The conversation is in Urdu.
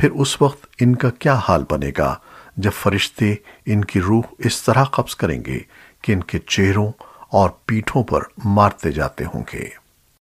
پھر اس وقت ان کا کیا حال بنے گا جب فرشتے ان کی روح اس طرح قبض کریں گے کہ ان کے چہروں اور پیٹھوں پر مارتے جاتے ہوں گے۔